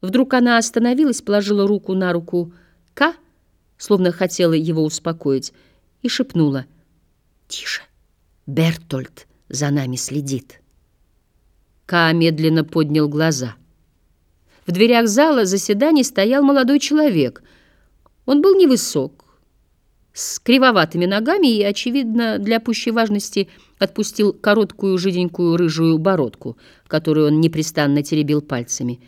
Вдруг она остановилась, положила руку на руку К, словно хотела его успокоить, и шепнула «Тише, Бертольд за нами следит». Ка медленно поднял глаза. В дверях зала заседаний стоял молодой человек. Он был невысок, с кривоватыми ногами и, очевидно, для пущей важности отпустил короткую жиденькую рыжую бородку, которую он непрестанно теребил пальцами.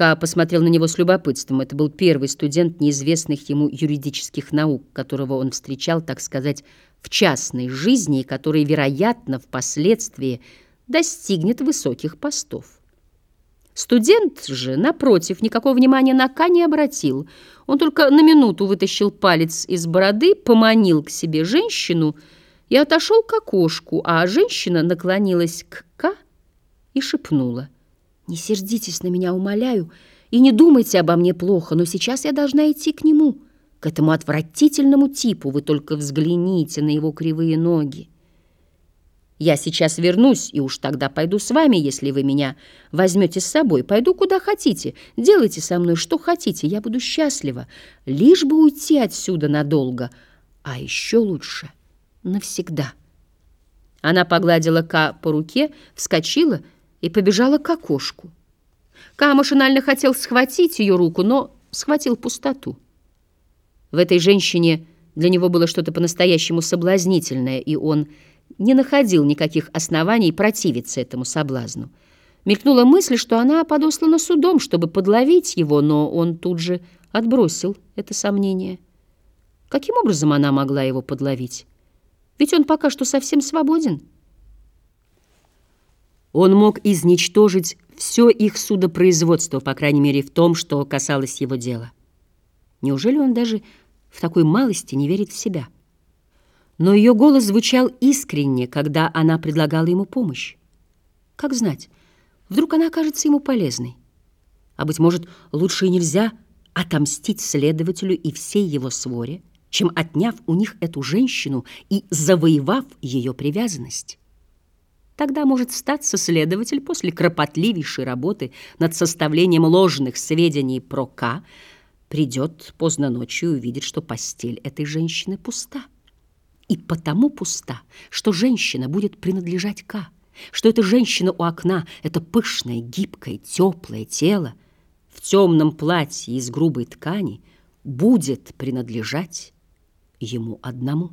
Ка посмотрел на него с любопытством. Это был первый студент неизвестных ему юридических наук, которого он встречал, так сказать, в частной жизни и который, вероятно, впоследствии достигнет высоких постов. Студент же, напротив, никакого внимания на Ка не обратил. Он только на минуту вытащил палец из бороды, поманил к себе женщину и отошел к окошку, а женщина наклонилась к Ка и шепнула. «Не сердитесь на меня, умоляю, и не думайте обо мне плохо, но сейчас я должна идти к нему, к этому отвратительному типу. Вы только взгляните на его кривые ноги». Я сейчас вернусь, и уж тогда пойду с вами, если вы меня возьмете с собой. Пойду куда хотите, делайте со мной что хотите, я буду счастлива, лишь бы уйти отсюда надолго, а еще лучше навсегда». Она погладила Ка по руке, вскочила и побежала к окошку. Ка машинально хотел схватить ее руку, но схватил пустоту. В этой женщине для него было что-то по-настоящему соблазнительное, и он не находил никаких оснований противиться этому соблазну. Мелькнула мысль, что она подослана судом, чтобы подловить его, но он тут же отбросил это сомнение. Каким образом она могла его подловить? Ведь он пока что совсем свободен. Он мог изничтожить все их судопроизводство, по крайней мере, в том, что касалось его дела. Неужели он даже в такой малости не верит в себя? но ее голос звучал искренне, когда она предлагала ему помощь. Как знать, вдруг она окажется ему полезной. А, быть может, лучше и нельзя отомстить следователю и всей его своре, чем отняв у них эту женщину и завоевав ее привязанность. Тогда может статься следователь после кропотливейшей работы над составлением ложных сведений про К, придет поздно ночью и увидит, что постель этой женщины пуста и потому пуста, что женщина будет принадлежать Ка, что эта женщина у окна, это пышное, гибкое, теплое тело в темном платье из грубой ткани будет принадлежать ему одному.